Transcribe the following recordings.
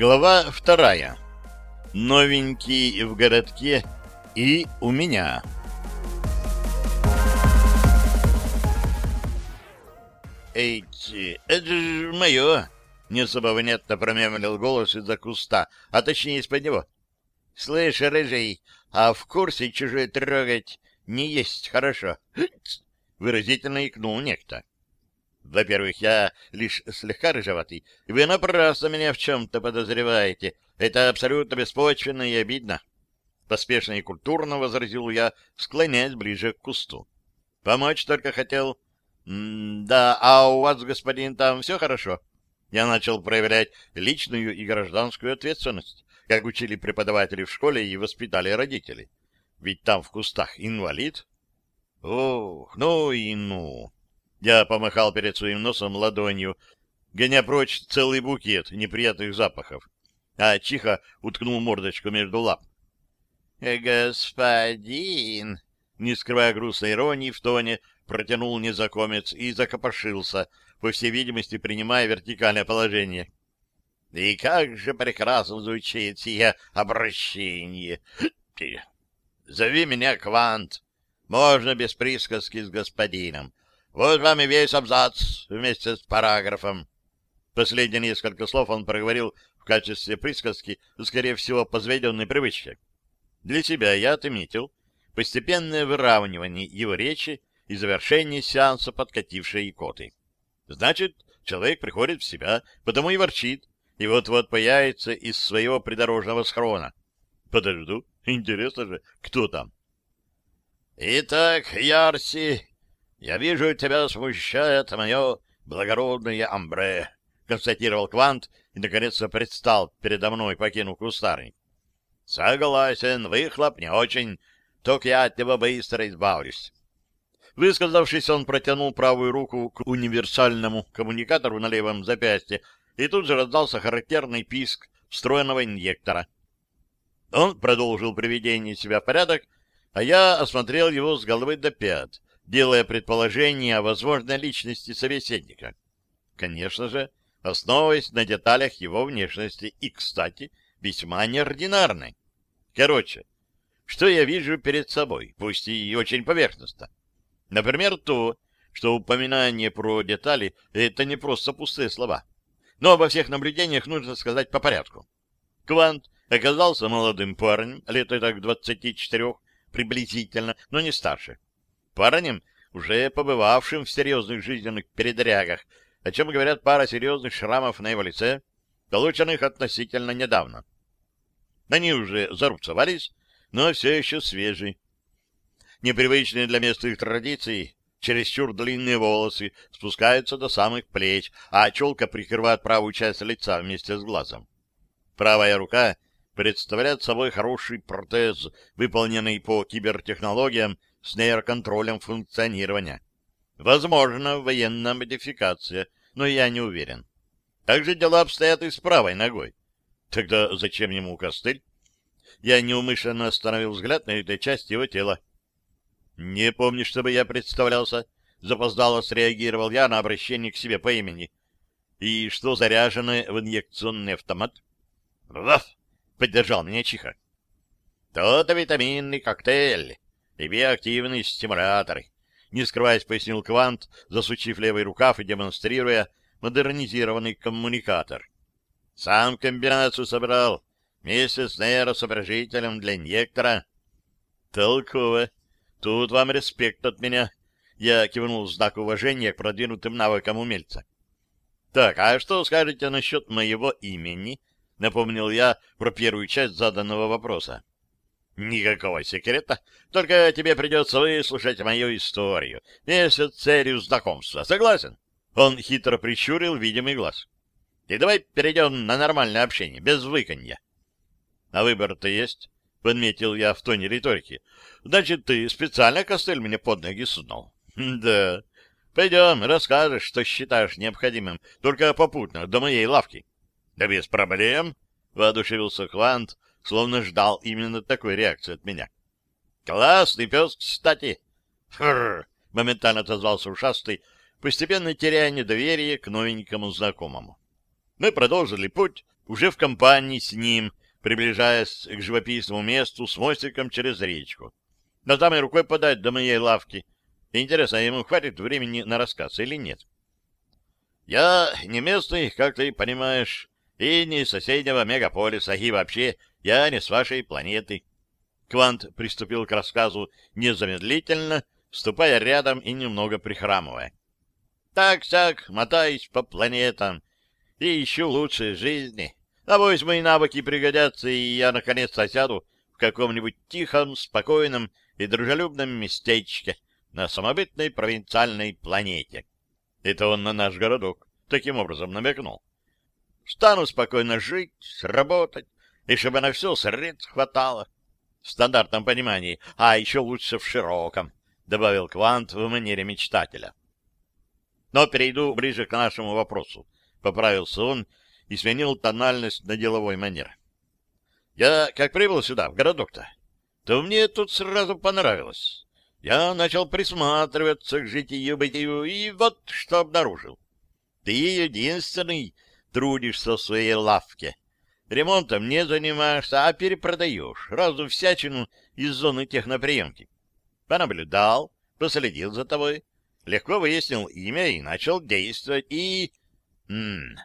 Глава вторая. Новенький в городке и у меня. «Эйти, это же мое!» — не особо внятно промямлил голос из-за куста, а точнее из-под него. «Слышь, рыжий, а в курсе чужой трогать не есть хорошо?» Выразительно икнул некто. Во-первых, я лишь слегка рыжеватый, вы напрасно меня в чем-то подозреваете. Это абсолютно беспочвенно и обидно. Поспешно и культурно возразил я, склоняясь ближе к кусту. Помочь только хотел. Да, а у вас, господин, там все хорошо? Я начал проявлять личную и гражданскую ответственность, как учили преподаватели в школе и воспитали родители. Ведь там в кустах инвалид. Ох, ну и ну. Я помахал перед своим носом ладонью, гоня прочь целый букет неприятных запахов, а Чиха уткнул мордочку между лап. «Господин!» Не скрывая грустной иронии в тоне, протянул незнакомец и закопошился, по всей видимости, принимая вертикальное положение. «И как же прекрасно звучит сие обращение! Зови меня Квант. Можно без присказки с господином. Вот вам и весь абзац вместе с параграфом. Последние несколько слов он проговорил в качестве присказки, скорее всего, по заведенной привычке. Для себя я отметил постепенное выравнивание его речи и завершение сеанса подкатившей икоты. Значит, человек приходит в себя, потому и ворчит, и вот-вот появится из своего придорожного схрона. Подожду, интересно же, кто там? «Итак, Ярси, «Я вижу, тебя смущает мое благородное амбре», — констатировал Квант и, наконец-то, предстал передо мной, покинув кустарник. «Согласен, выхлоп не очень, только я от него быстро избавлюсь». Высказавшись, он протянул правую руку к универсальному коммуникатору на левом запястье, и тут же раздался характерный писк встроенного инъектора. Он продолжил приведение себя в порядок, а я осмотрел его с головы до пят, делая предположение о возможной личности собеседника. Конечно же, основываясь на деталях его внешности и, кстати, весьма неординарной. Короче, что я вижу перед собой, пусть и очень поверхностно? Например, то, что упоминание про детали — это не просто пустые слова. Но обо всех наблюдениях нужно сказать по порядку. Квант оказался молодым парнем, лет так 24 приблизительно, но не старше парнем, уже побывавшим в серьезных жизненных передрягах, о чем говорят пара серьезных шрамов на его лице, полученных относительно недавно. Они уже зарубцевались, но все еще свежие. Непривычные для местных традиций, чересчур длинные волосы спускаются до самых плеч, а челка прикрывает правую часть лица вместе с глазом. Правая рука представляет собой хороший протез, выполненный по кибертехнологиям с нейроконтролем функционирования. Возможно, военная модификация, но я не уверен. Также дела обстоят и с правой ногой. Тогда зачем ему костыль? Я неумышленно остановил взгляд на этой части его тела. Не помню, чтобы я представлялся. Запоздало среагировал я на обращение к себе по имени. И что заряжено в инъекционный автомат? Раф! Поддержал меня Чиха. То-то витаминный коктейль и биоактивные стимуляторы. Не скрываясь, пояснил Квант, засучив левый рукав и демонстрируя модернизированный коммуникатор. Сам комбинацию собрал вместе с нейросоображителем для инъектора. Толково. Тут вам респект от меня. Я кивнул в знак уважения к продвинутым навыкам умельца. Так, а что скажете насчет моего имени? Напомнил я про первую часть заданного вопроса. Никакого секрета, только тебе придется выслушать мою историю, с целью знакомства. Согласен? Он хитро прищурил видимый глаз. И давай перейдем на нормальное общение, без выканья. А выбор-то есть, — подметил я в тоне риторики. Значит, ты специально костыль мне под ноги сунул? Да. Пойдем, расскажешь, что считаешь необходимым, только попутно, до моей лавки. Да без проблем, — воодушевился Квант, словно ждал именно такой реакции от меня. «Классный пес, кстати!» «Фрррр!» — моментально отозвался ушастый, постепенно теряя недоверие к новенькому знакомому. Мы продолжили путь уже в компании с ним, приближаясь к живописному месту с мостиком через речку. Но там рукой подать до моей лавки. Интересно, ему хватит времени на рассказ или нет? Я не местный, как ты понимаешь, и не из соседнего мегаполиса, и вообще я не с вашей планеты. Квант приступил к рассказу незамедлительно, ступая рядом и немного прихрамывая. Так-сяк, мотаюсь по планетам и ищу лучшей жизни. Авось мои навыки пригодятся, и я наконец осяду в каком-нибудь тихом, спокойном и дружелюбном местечке на самобытной провинциальной планете. Это он на наш городок таким образом намекнул. Стану спокойно жить, работать, и чтобы на все средств хватало. В стандартном понимании, а еще лучше в широком, добавил Квант в манере мечтателя. Но перейду ближе к нашему вопросу. Поправился он и сменил тональность на деловой манер. Я, как прибыл сюда, в городок-то, то мне тут сразу понравилось. Я начал присматриваться к житию-бытию, и вот что обнаружил. Ты единственный трудишься в своей лавке. Ремонтом не занимаешься, а перепродаешь разу всячину из зоны техноприемки. Понаблюдал, последил за тобой, легко выяснил имя и начал действовать, и... М -м.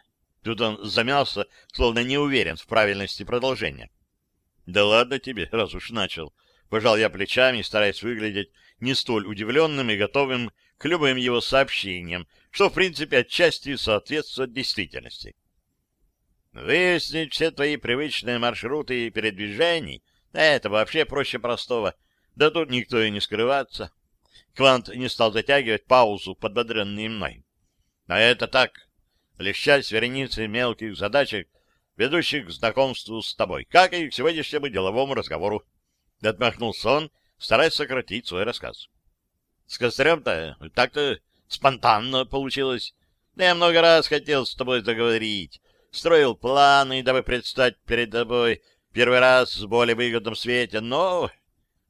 Тут он замялся, словно не уверен в правильности продолжения. — Да ладно тебе, раз уж начал. Пожал я плечами, стараясь выглядеть не столь удивленным и готовым к любым его сообщениям, что, в принципе, отчасти соответствует действительности. Выяснить все твои привычные маршруты передвижений — это вообще проще простого. Да тут никто и не скрывается. Квант не стал затягивать паузу, подбодренный мной. А это так, часть вереницы мелких задачек, ведущих к знакомству с тобой, как и к сегодняшнему деловому разговору. Отмахнулся он, стараясь сократить свой рассказ. С кострем-то так-то спонтанно получилось. Да я много раз хотел с тобой заговорить, строил планы, дабы предстать перед тобой первый раз в более выгодном свете, но...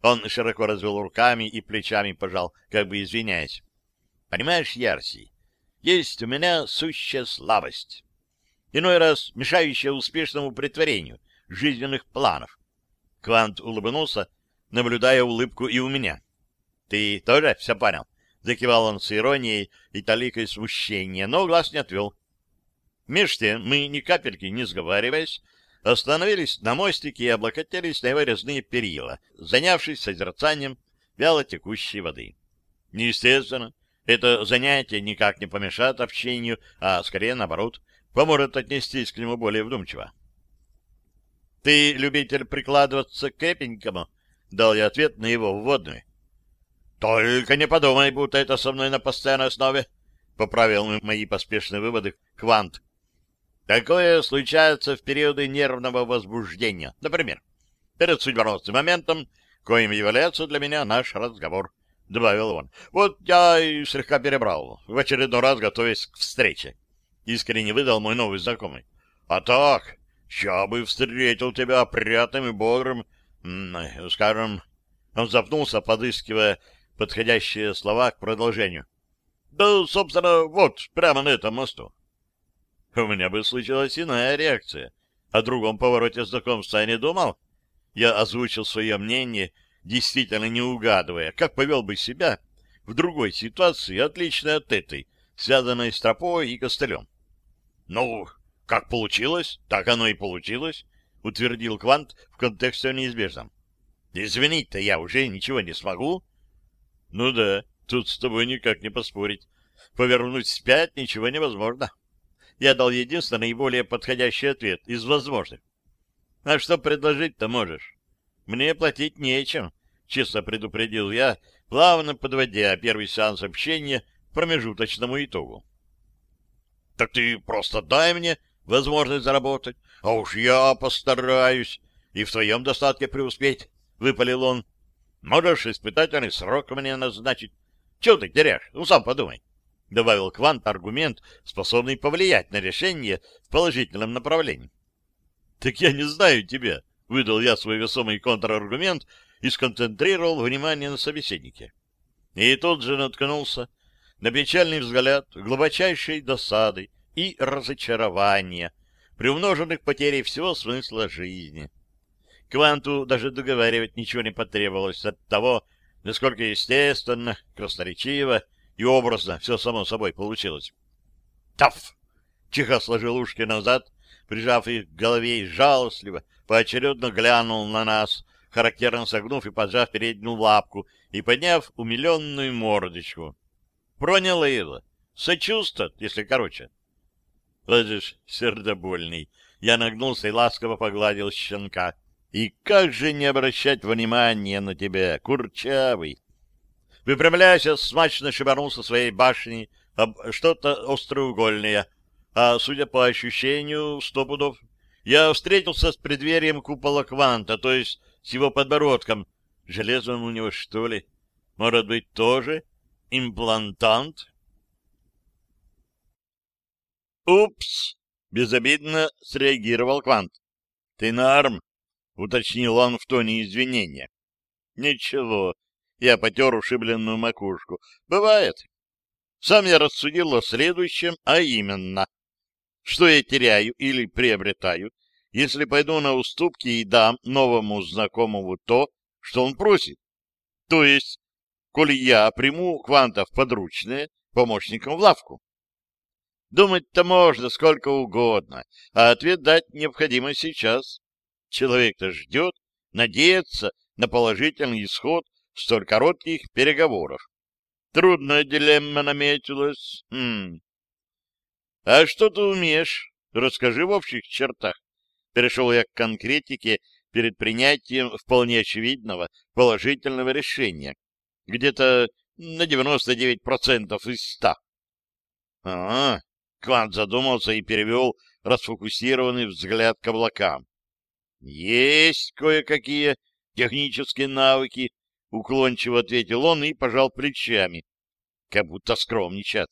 Он широко развел руками и плечами пожал, как бы извиняясь. Понимаешь, Ярси, есть у меня сущая слабость. Иной раз мешающая успешному притворению жизненных планов. Квант улыбнулся, наблюдая улыбку и у меня. — Ты тоже все понял? — закивал он с иронией и таликой смущения, но глаз не отвел. Меж тем мы, ни капельки не сговариваясь, остановились на мостике и облокотились на его резные перила, занявшись созерцанием вяло текущей воды. Естественно, это занятие никак не помешает общению, а скорее наоборот, поможет отнестись к нему более вдумчиво. «Ты любитель прикладываться к крепенькому?» — дал я ответ на его вводную. «Только не подумай, будто это со мной на постоянной основе», — поправил мои поспешные выводы Квант. «Такое случается в периоды нервного возбуждения, например, перед судьбоносным моментом, коим является для меня наш разговор», — добавил он. «Вот я и слегка перебрал, в очередной раз готовясь к встрече», — искренне выдал мой новый знакомый. «А так, я бы встретил тебя опрятным и бодрым, скажем...» Он запнулся, подыскивая подходящие слова к продолжению. Да, собственно, вот, прямо на этом мосту. У меня бы случилась иная реакция. О другом повороте знакомства я не думал. Я озвучил свое мнение, действительно не угадывая, как повел бы себя в другой ситуации, отличной от этой, связанной с тропой и костылем. — Ну, как получилось, так оно и получилось, — утвердил Квант в контексте неизбежном. — Извинить-то я уже ничего не смогу, ну да, тут с тобой никак не поспорить. Повернуть вспять ничего невозможно. Я дал единственный и более подходящий ответ из возможных. А что предложить-то можешь? Мне платить нечем, честно предупредил я, плавно подводя первый сеанс общения к промежуточному итогу. Так ты просто дай мне возможность заработать, а уж я постараюсь и в твоем достатке преуспеть, — выпалил он. Можешь испытательный срок мне назначить. Чего ты теряешь? Ну, сам подумай. Добавил Квант аргумент, способный повлиять на решение в положительном направлении. Так я не знаю тебя, выдал я свой весомый контраргумент и сконцентрировал внимание на собеседнике. И тут же наткнулся на печальный взгляд глубочайшей досады, и разочарования, приумноженных потерей всего смысла жизни. Кванту даже договаривать ничего не потребовалось от того, насколько естественно, красноречиво и образно все само собой получилось. «Таф!» — тихо сложил ушки назад, прижав их к голове и жалостливо, поочередно глянул на нас, характерно согнув и поджав переднюю лапку и подняв умиленную мордочку. Проняло его. Сочувствует, если короче. Вот же сердобольный. Я нагнулся и ласково погладил щенка. И как же не обращать внимания на тебя, курчавый? Выпрямляясь, я смачно шибанулся своей башней об что-то остроугольное, а, судя по ощущению, сто пудов, я встретился с преддверием купола кванта, то есть с его подбородком. Железо у него, что ли? Может быть, тоже имплантант? «Упс!» — безобидно среагировал Квант. «Ты норм?» — уточнил он в тоне извинения. «Ничего». Я потер ушибленную макушку. «Бывает». Сам я рассудил о следующем, а именно, что я теряю или приобретаю, если пойду на уступки и дам новому знакомому то, что он просит. То есть, коли я приму квантов подручные помощником в лавку. Думать-то можно сколько угодно, а ответ дать необходимо сейчас. Человек-то ждет, надеется на положительный исход столь коротких переговоров. Трудная дилемма наметилась. Хм. — А что ты умеешь? Расскажи в общих чертах. Перешел я к конкретике перед принятием вполне очевидного положительного решения. Где-то на 99% из 100. — А, Квант задумался и перевел расфокусированный взгляд к облакам. — Есть кое-какие технические навыки, — уклончиво ответил он и пожал плечами, как будто скромничат.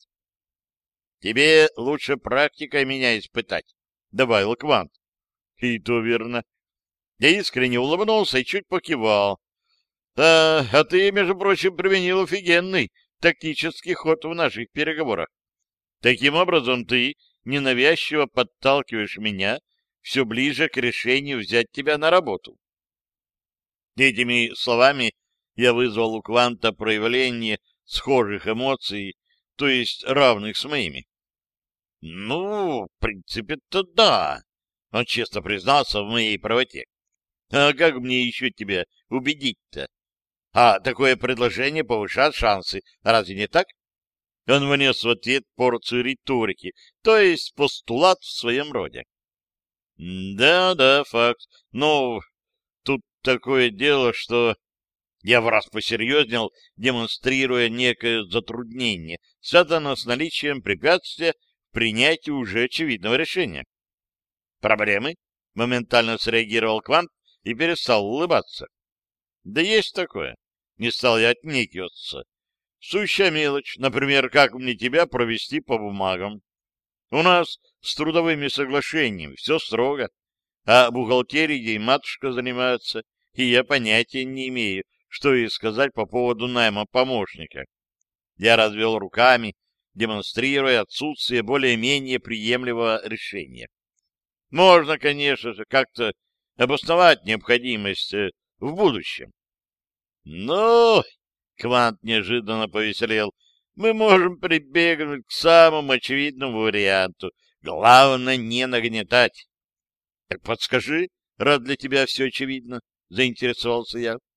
— Тебе лучше практикой меня испытать, — добавил Квант. — И то верно. Я искренне улыбнулся и чуть покивал. — А, а ты, между прочим, применил офигенный тактический ход в наших переговорах. Таким образом, ты ненавязчиво подталкиваешь меня все ближе к решению взять тебя на работу. Этими словами я вызвал у Кванта проявление схожих эмоций, то есть равных с моими. Ну, в принципе-то да, он честно признался в моей правоте. А как мне еще тебя убедить-то? А такое предложение повышает шансы, разве не так? Он внес в ответ порцию риторики, то есть постулат в своем роде. Да, да, факт. Но тут такое дело, что я в раз посерьезнел, демонстрируя некое затруднение, связанное с наличием препятствия в принятии уже очевидного решения. Проблемы? Моментально среагировал Квант и перестал улыбаться. Да есть такое. Не стал я отнекиваться. Сущая мелочь, например, как мне тебя провести по бумагам. У нас с трудовыми соглашениями все строго, а бухгалтерией матушка занимается, и я понятия не имею, что ей сказать по поводу найма помощника. Я развел руками, демонстрируя отсутствие более-менее приемлемого решения. Можно, конечно же, как-то обосновать необходимость э, в будущем. Но Квант неожиданно повеселел. Мы можем прибегнуть к самому очевидному варианту. Главное, не нагнетать. — Так подскажи, раз для тебя все очевидно, — заинтересовался я. —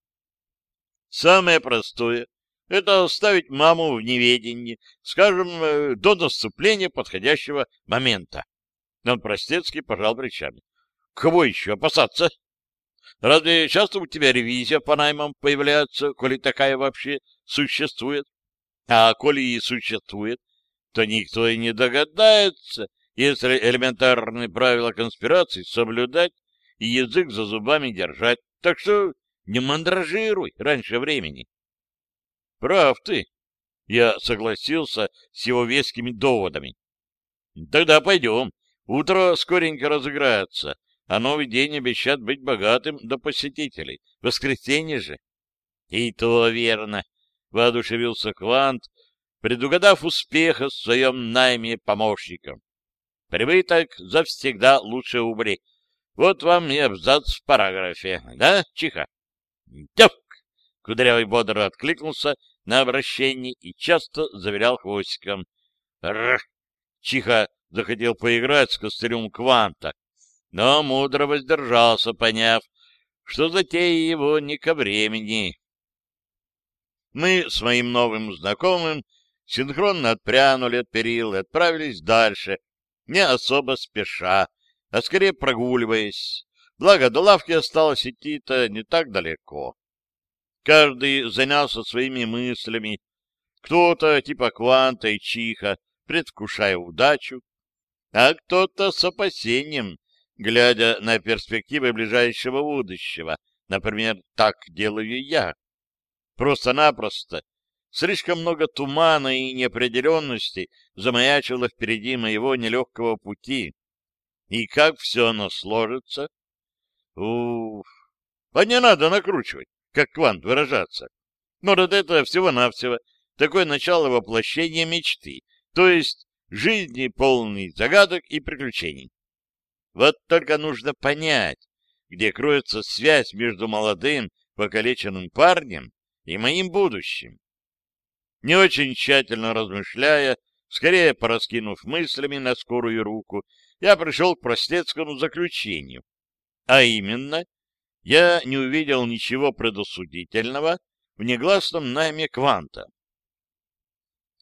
Самое простое — это оставить маму в неведении, скажем, э, до наступления подходящего момента. Он простецки пожал плечами. — Кого еще опасаться? — Разве часто у тебя ревизия по наймам появляется, коли такая вообще существует? А коли и существует, то никто и не догадается, если элементарные правила конспирации соблюдать и язык за зубами держать. Так что не мандражируй раньше времени. Прав ты. Я согласился с его вескими доводами. Тогда пойдем. Утро скоренько разыграется а новый день обещает быть богатым до посетителей. Воскресенье же. — И то верно, — воодушевился Квант, предугадав успеха в своем найме помощником. Прибыток завсегда лучше убыли. Вот вам и абзац в параграфе. Да, Чиха? Тёк! Кудрявый бодро откликнулся на обращение и часто заверял хвостиком. Рр! Чиха захотел поиграть с костылем кванта, но мудро воздержался, поняв, что затея его не ко времени. Мы с моим новым знакомым синхронно отпрянули от перил и отправились дальше, не особо спеша, а скорее прогуливаясь. Благо, до лавки осталось идти-то не так далеко. Каждый занялся своими мыслями. Кто-то, типа Кванта и Чиха, предвкушая удачу, а кто-то с опасением, глядя на перспективы ближайшего будущего. Например, так делаю я. Просто-напросто слишком много тумана и неопределенности замаячило впереди моего нелегкого пути. И как все оно сложится? Уф! А не надо накручивать, как квант выражаться. Может, это всего-навсего такое начало воплощения мечты, то есть жизни полный загадок и приключений. Вот только нужно понять, где кроется связь между молодым покалеченным парнем и моим будущим. Не очень тщательно размышляя, скорее пораскинув мыслями на скорую руку, я пришел к простецкому заключению. А именно, я не увидел ничего предосудительного в негласном найме Кванта.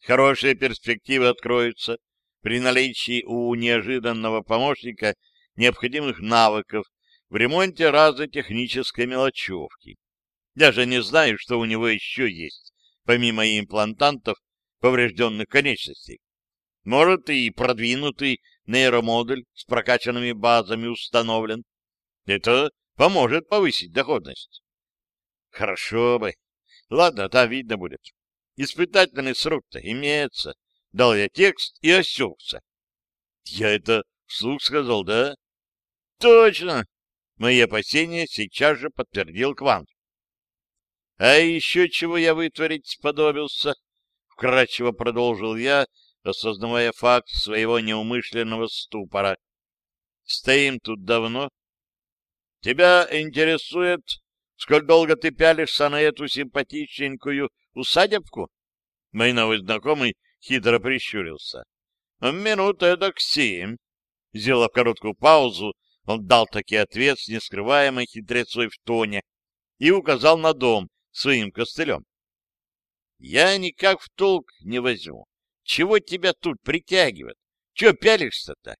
Хорошие перспективы откроются при наличии у неожиданного помощника необходимых навыков в ремонте разной технической мелочевки. Даже не знаю, что у него еще есть, помимо имплантантов поврежденных конечностей. Может, и продвинутый нейромодуль с прокачанными базами установлен. Это поможет повысить доходность. Хорошо бы. Ладно, там видно будет. Испытательный срок-то имеется. Дал я текст и осекся. Я это вслух сказал, да? Точно. Мои опасения сейчас же подтвердил Квант. А еще чего я вытворить сподобился? Вкратчиво продолжил я, осознавая факт своего неумышленного ступора. Стоим тут давно. Тебя интересует, сколь долго ты пялишься на эту симпатичненькую усадебку? Мой новый знакомый хитро прищурился. Минут эдак семь. Сделав короткую паузу, он дал таки ответ с нескрываемой хитрецой в тоне и указал на дом своим костылем. Я никак в толк не возьму. Чего тебя тут притягивает? Чего пялишься-то?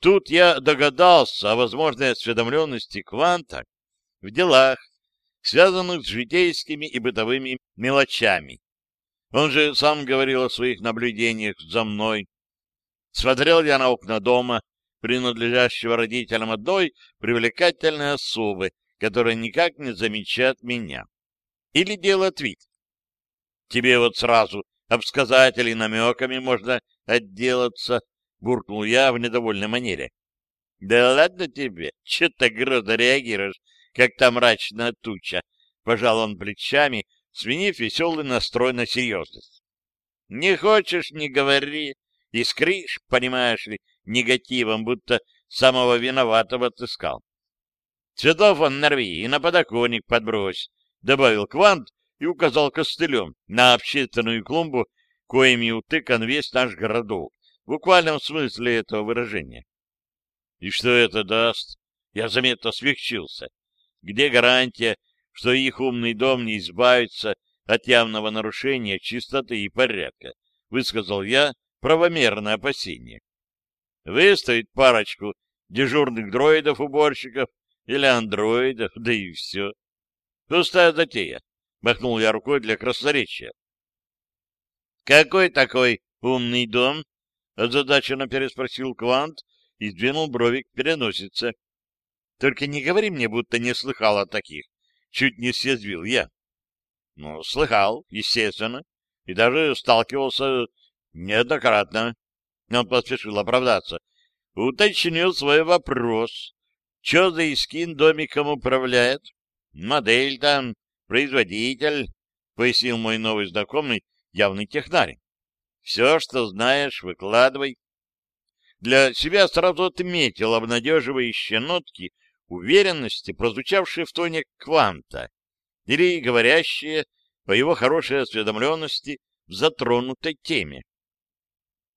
Тут я догадался о возможной осведомленности Кванта в делах, связанных с житейскими и бытовыми мелочами. Он же сам говорил о своих наблюдениях за мной. Смотрел я на окна дома, принадлежащего родителям одной привлекательной особы, которая никак не замечает меня. Или делает вид. Тебе вот сразу обсказателей намеками можно отделаться, буркнул я в недовольной манере. Да ладно тебе, че так грозно реагируешь, как та мрачная туча, пожал он плечами, сменив веселый настрой на серьезность. Не хочешь, не говори, искришь, понимаешь ли, негативом, будто самого виноватого отыскал. Цветов он нарви и на подоконник подбрось, — добавил Квант и указал костылем на общественную клумбу, коими утыкан весь наш городок, буквальном смысле этого выражения. И что это даст? Я заметно смягчился. Где гарантия, что их умный дом не избавится от явного нарушения чистоты и порядка? Высказал я правомерное опасение. Выставить парочку дежурных дроидов-уборщиков или андроидов, да и все. Пустая затея. Махнул я рукой для красноречия. Какой такой умный дом? Озадаченно переспросил Квант и сдвинул брови к переносице. Только не говори мне, будто не слыхал о таких. Чуть не съязвил я. Ну, слыхал, естественно, и даже сталкивался неоднократно. Он поспешил оправдаться. Уточнил свой вопрос. Че за искин домиком управляет? Модель там, производитель, пояснил мой новый знакомый, явный технарь. Все, что знаешь, выкладывай. для себя сразу отметил обнадеживающие нотки уверенности, прозвучавшие в тоне кванта, или говорящие по его хорошей осведомленности в затронутой теме.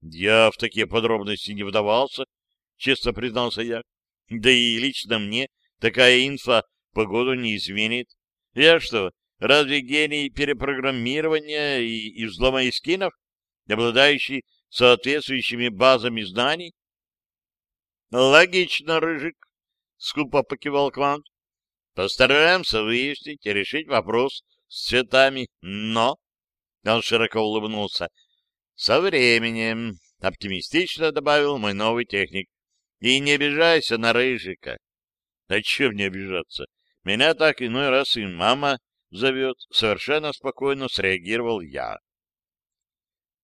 Я в такие подробности не вдавался, честно признался я. Да и лично мне такая инфа погоду не изменит. Я что, разве гений перепрограммирования и, и взлома эскинов, обладающий соответствующими базами знаний? Логично, Рыжик, скупо покивал Квант. Постараемся выяснить и решить вопрос с цветами, но... Он широко улыбнулся. Со временем, оптимистично добавил мой новый техник. И не обижайся на Рыжика. А чем не обижаться? Меня так иной раз и мама зовет. Совершенно спокойно среагировал я.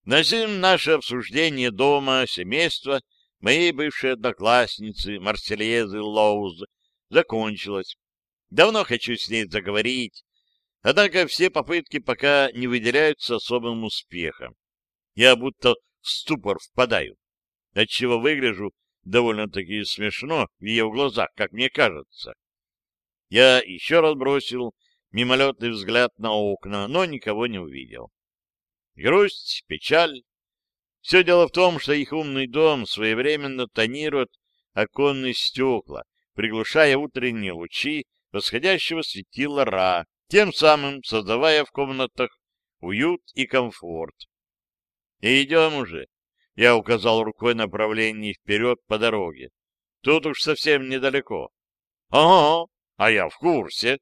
На сим наше обсуждение дома, семейства, моей бывшей одноклассницы Марсельезы Лоуз закончилось. Давно хочу с ней заговорить, однако все попытки пока не выделяются особым успехом. Я будто в ступор впадаю, отчего выгляжу довольно-таки смешно в ее глазах, как мне кажется. Я еще раз бросил мимолетный взгляд на окна, но никого не увидел. Грусть, печаль. Все дело в том, что их умный дом своевременно тонирует оконные стекла, приглушая утренние лучи восходящего светила Ра, тем самым создавая в комнатах уют и комфорт. И идем уже. Я указал рукой направление вперед по дороге. Тут уж совсем недалеко. — Ага, а я в курсе,